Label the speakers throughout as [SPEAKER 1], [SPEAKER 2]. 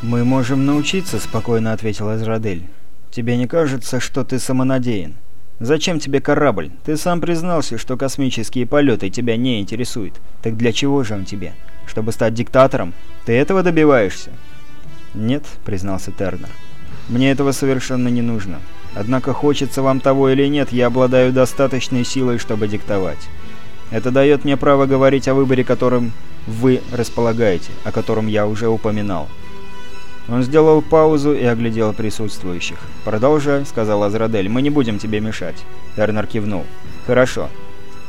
[SPEAKER 1] «Мы можем научиться», — спокойно ответил Азрадель. «Тебе не кажется, что ты самонадеян? Зачем тебе корабль? Ты сам признался, что космические полеты тебя не интересуют. Так для чего же он тебе? Чтобы стать диктатором? Ты этого добиваешься?» «Нет», — признался Тернер. «Мне этого совершенно не нужно. Однако хочется вам того или нет, я обладаю достаточной силой, чтобы диктовать. Это дает мне право говорить о выборе, которым вы располагаете, о котором я уже упоминал. Он сделал паузу и оглядел присутствующих. «Продолжай», — сказал Азрадель, — «мы не будем тебе мешать». Тернер кивнул. «Хорошо.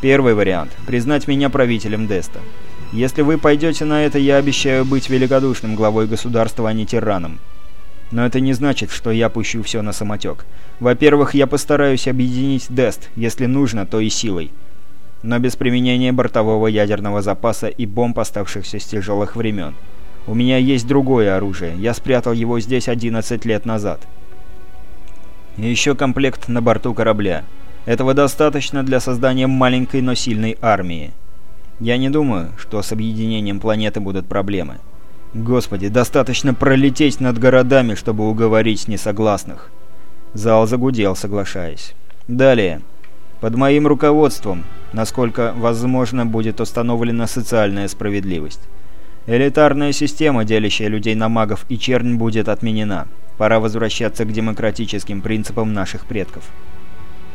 [SPEAKER 1] Первый вариант — признать меня правителем Деста. Если вы пойдете на это, я обещаю быть великодушным главой государства, а не тираном. Но это не значит, что я пущу все на самотек. Во-первых, я постараюсь объединить Дест, если нужно, то и силой. Но без применения бортового ядерного запаса и бомб, оставшихся с тяжелых времен. У меня есть другое оружие. Я спрятал его здесь 11 лет назад. И еще комплект на борту корабля. Этого достаточно для создания маленькой, но сильной армии. Я не думаю, что с объединением планеты будут проблемы. Господи, достаточно пролететь над городами, чтобы уговорить несогласных. Зал загудел, соглашаясь. Далее. Под моим руководством, насколько возможно, будет установлена социальная справедливость. Элитарная система, делящая людей на магов и чернь, будет отменена. Пора возвращаться к демократическим принципам наших предков.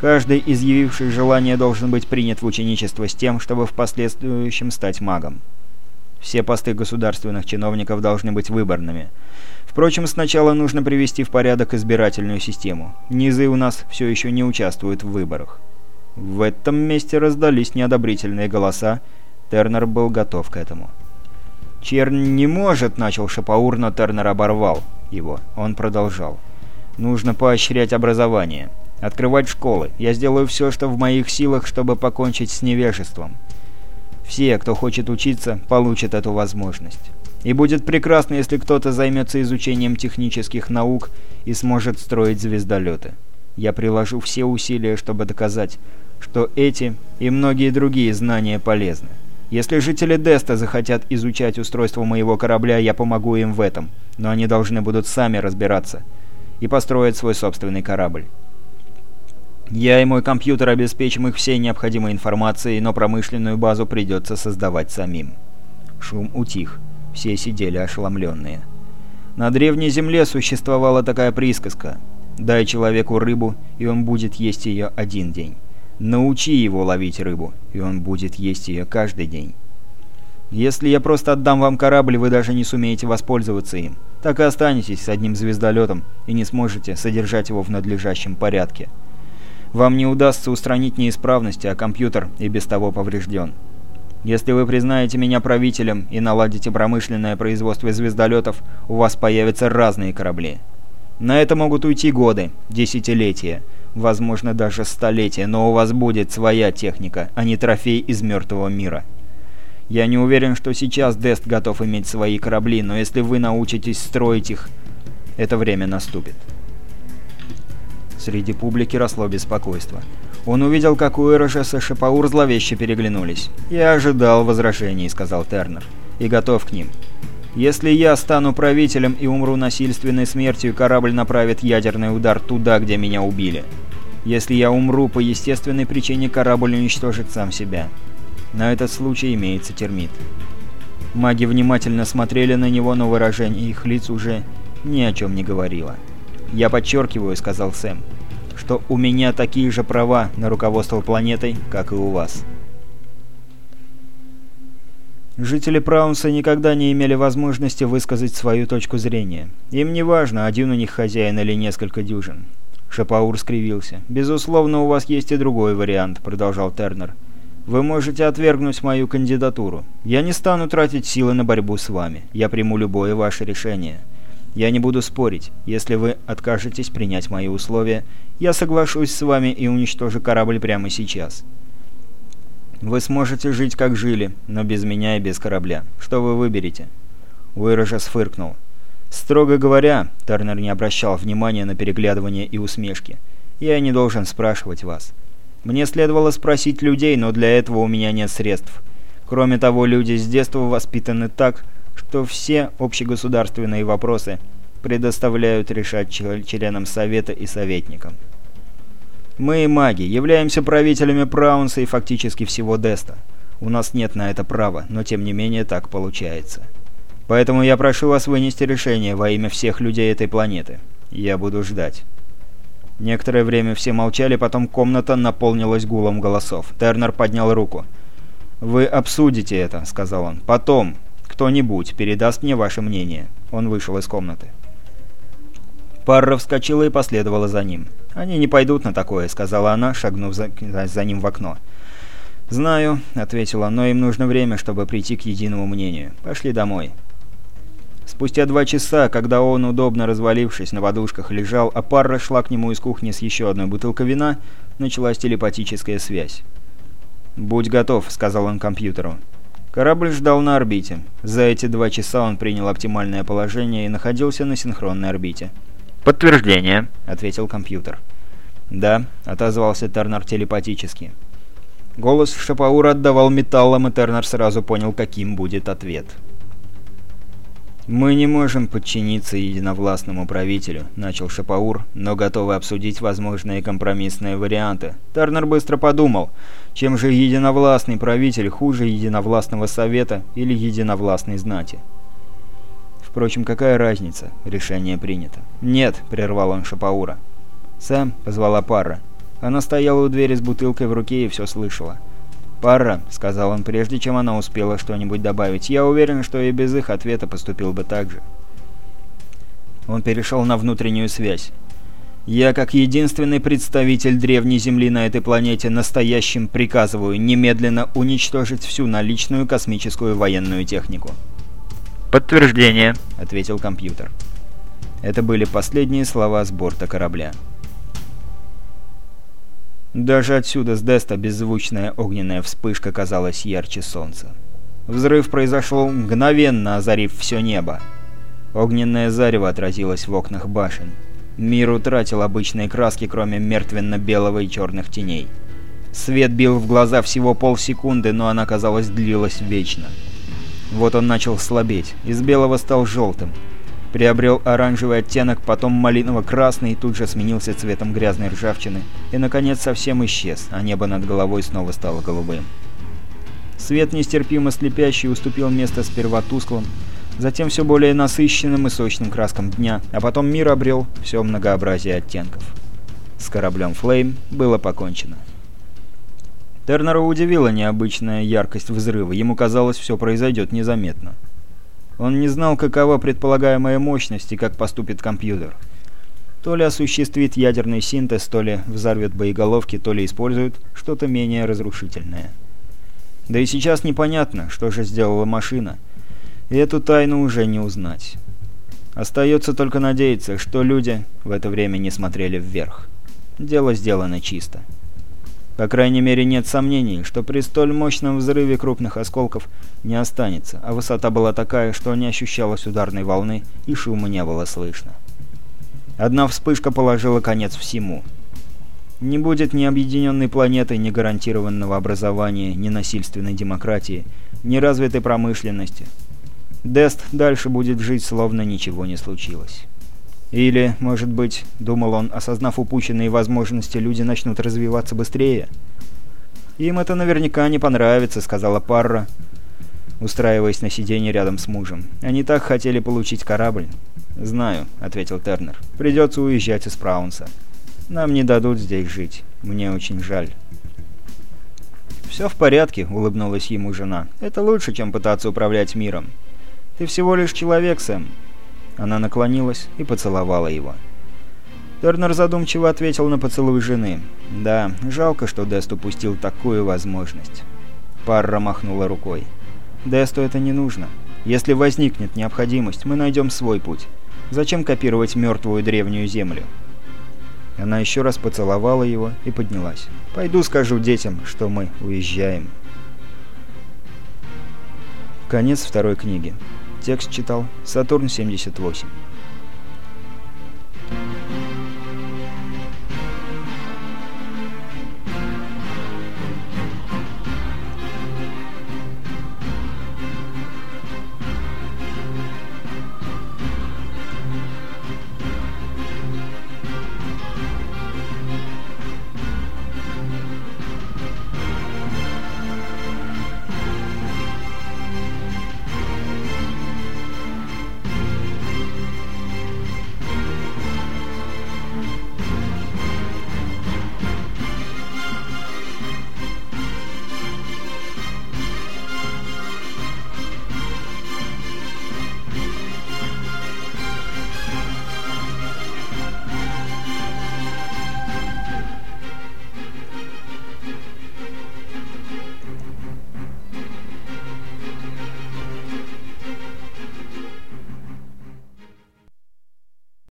[SPEAKER 1] Каждый, изъявивший желание, должен быть принят в ученичество с тем, чтобы в последующем стать магом. Все посты государственных чиновников должны быть выборными. Впрочем, сначала нужно привести в порядок избирательную систему. Низы у нас все еще не участвуют в выборах. В этом месте раздались неодобрительные голоса. Тернер был готов к этому. «Чернь не может», — начал Шапаур, но Тернер оборвал его. Он продолжал. «Нужно поощрять образование. Открывать школы. Я сделаю все, что в моих силах, чтобы покончить с невежеством. Все, кто хочет учиться, получат эту возможность. И будет прекрасно, если кто-то займется изучением технических наук и сможет строить звездолеты. Я приложу все усилия, чтобы доказать, что эти и многие другие знания полезны. Если жители Деста захотят изучать устройство моего корабля, я помогу им в этом, но они должны будут сами разбираться и построить свой собственный корабль. Я и мой компьютер обеспечим их всей необходимой информацией, но промышленную базу придется создавать самим. Шум утих. Все сидели ошеломленные. На Древней Земле существовала такая присказка «Дай человеку рыбу, и он будет есть ее один день». Научи его ловить рыбу, и он будет есть ее каждый день. Если я просто отдам вам корабль, вы даже не сумеете воспользоваться им. Так и останетесь с одним звездолетом и не сможете содержать его в надлежащем порядке. Вам не удастся устранить неисправности, а компьютер и без того поврежден. Если вы признаете меня правителем и наладите промышленное производство звездолетов, у вас появятся разные корабли. На это могут уйти годы, десятилетия, возможно даже столетия, но у вас будет своя техника, а не трофей из мертвого мира. Я не уверен, что сейчас Дест готов иметь свои корабли, но если вы научитесь строить их, это время наступит. Среди публики росло беспокойство. Он увидел, как Уэрошес и Шапаур зловеще переглянулись. «Я ожидал возражений», — сказал Тернер, — «и готов к ним. Если я стану правителем и умру насильственной смертью, корабль направит ядерный удар туда, где меня убили. Если я умру по естественной причине, корабль уничтожит сам себя. На этот случай имеется термит. Маги внимательно смотрели на него, но выражение их лиц уже ни о чем не говорило. «Я подчеркиваю», — сказал Сэм, — «что у меня такие же права на руководство планетой, как и у вас». Жители Праунса никогда не имели возможности высказать свою точку зрения. Им не важно, один у них хозяин или несколько дюжин. Шапаур скривился. «Безусловно, у вас есть и другой вариант», — продолжал Тернер. «Вы можете отвергнуть мою кандидатуру. Я не стану тратить силы на борьбу с вами. Я приму любое ваше решение. Я не буду спорить. Если вы откажетесь принять мои условия, я соглашусь с вами и уничтожу корабль прямо сейчас. Вы сможете жить, как жили, но без меня и без корабля. Что вы выберете?» Уэража сфыркнул. Строго говоря, Тернер не обращал внимания на переглядывания и усмешки. Я не должен спрашивать вас. Мне следовало спросить людей, но для этого у меня нет средств. Кроме того, люди с детства воспитаны так, что все общегосударственные вопросы предоставляют решать членам Совета и советникам. Мы, маги, являемся правителями Праунса и фактически всего Деста. У нас нет на это права, но тем не менее так получается. Поэтому я прошу вас вынести решение во имя всех людей этой планеты. Я буду ждать». Некоторое время все молчали, потом комната наполнилась гулом голосов. Тернер поднял руку. «Вы обсудите это», — сказал он. «Потом кто-нибудь передаст мне ваше мнение». Он вышел из комнаты. Парра вскочила и последовала за ним. «Они не пойдут на такое», — сказала она, шагнув за, за ним в окно. «Знаю», — ответила, — «но им нужно время, чтобы прийти к единому мнению. Пошли домой». Спустя два часа, когда он, удобно развалившись на подушках, лежал, а Парра шла к нему из кухни с еще одной бутылкой вина, началась телепатическая связь. «Будь готов», — сказал он компьютеру. Корабль ждал на орбите. За эти два часа он принял оптимальное положение и находился на синхронной орбите.
[SPEAKER 2] «Подтверждение», —
[SPEAKER 1] ответил компьютер. «Да», — отозвался Тернер телепатически. Голос Шапаура отдавал металлом, и Тернер сразу понял, каким будет ответ. «Мы не можем подчиниться единовластному правителю», — начал Шапаур, но готовы обсудить возможные компромиссные варианты. Тернер быстро подумал, чем же единовластный правитель хуже единовластного совета или единовластной знати. Впрочем, какая разница? Решение принято. «Нет», — прервал он Шапаура. «Сэм», — позвала пара. Она стояла у двери с бутылкой в руке и все слышала. «Пара», — сказал он, прежде чем она успела что-нибудь добавить. «Я уверен, что и без их ответа поступил бы так же». Он перешел на внутреннюю связь. «Я, как единственный представитель Древней Земли на этой планете, настоящим приказываю немедленно уничтожить всю наличную космическую военную технику».
[SPEAKER 2] «Подтверждение», —
[SPEAKER 1] ответил компьютер. Это были последние слова с борта корабля. Даже отсюда с Деста беззвучная огненная вспышка казалась ярче солнца. Взрыв произошел мгновенно, озарив все небо. Огненное зарево отразилось в окнах башен. Мир утратил обычные краски, кроме мертвенно-белого и черных теней. Свет бил в глаза всего полсекунды, но она, казалось, длилась вечно. Вот он начал слабеть. Из белого стал желтым приобрел оранжевый оттенок, потом малиново-красный, тут же сменился цветом грязной ржавчины и, наконец, совсем исчез, а небо над головой снова стало голубым. Свет нестерпимо слепящий уступил место сперва тусклым, затем все более насыщенным и сочным краскам дня, а потом мир обрел все многообразие оттенков. С кораблем «Флейм» было покончено. Тернера удивила необычная яркость взрыва, ему казалось, все произойдет незаметно. Он не знал, какова предполагаемая мощность и как поступит компьютер. То ли осуществит ядерный синтез, то ли взорвет боеголовки, то ли использует что-то менее разрушительное. Да и сейчас непонятно, что же сделала машина. И эту тайну уже не узнать. Остается только надеяться, что люди в это время не смотрели вверх. Дело сделано чисто. По крайней мере, нет сомнений, что при столь мощном взрыве крупных осколков не останется, а высота была такая, что не ощущалось ударной волны и шума не было слышно. Одна вспышка положила конец всему. Не будет ни объединенной планеты, ни гарантированного образования, ни насильственной демократии, ни развитой промышленности. Дест дальше будет жить, словно ничего не случилось. Или, может быть, думал он, осознав упущенные возможности, люди начнут развиваться быстрее? «Им это наверняка не понравится», — сказала Парра, устраиваясь на сиденье рядом с мужем. «Они так хотели получить корабль». «Знаю», — ответил Тернер. «Придется уезжать из Праунса. Нам не дадут здесь жить. Мне очень жаль». «Все в порядке», — улыбнулась ему жена. «Это лучше, чем пытаться управлять миром. Ты всего лишь человек, Сэм. Она наклонилась и поцеловала его. Тернер задумчиво ответил на поцелуй жены. «Да, жалко, что Дест упустил такую возможность». Парра махнула рукой. «Десту это не нужно. Если возникнет необходимость, мы найдем свой путь. Зачем копировать мертвую древнюю землю?» Она еще раз поцеловала его и поднялась. «Пойду скажу детям, что мы уезжаем». Конец второй книги. Текст читал Сатурн 78.